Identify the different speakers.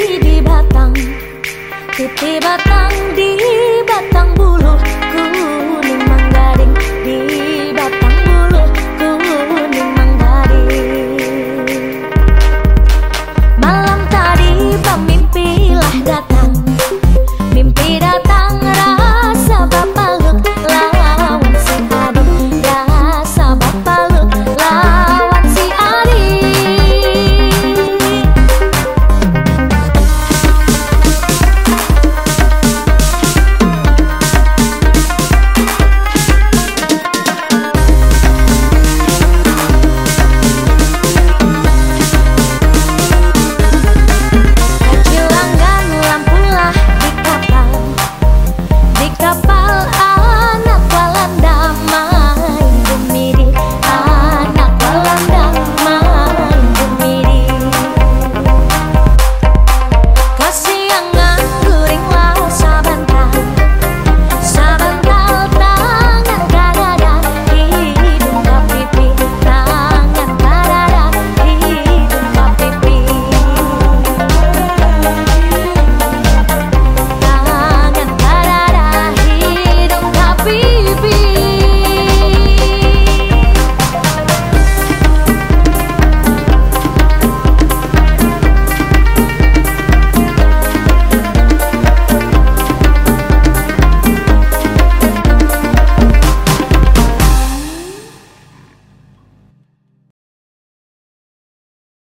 Speaker 1: di batang Titik batang di batang buluku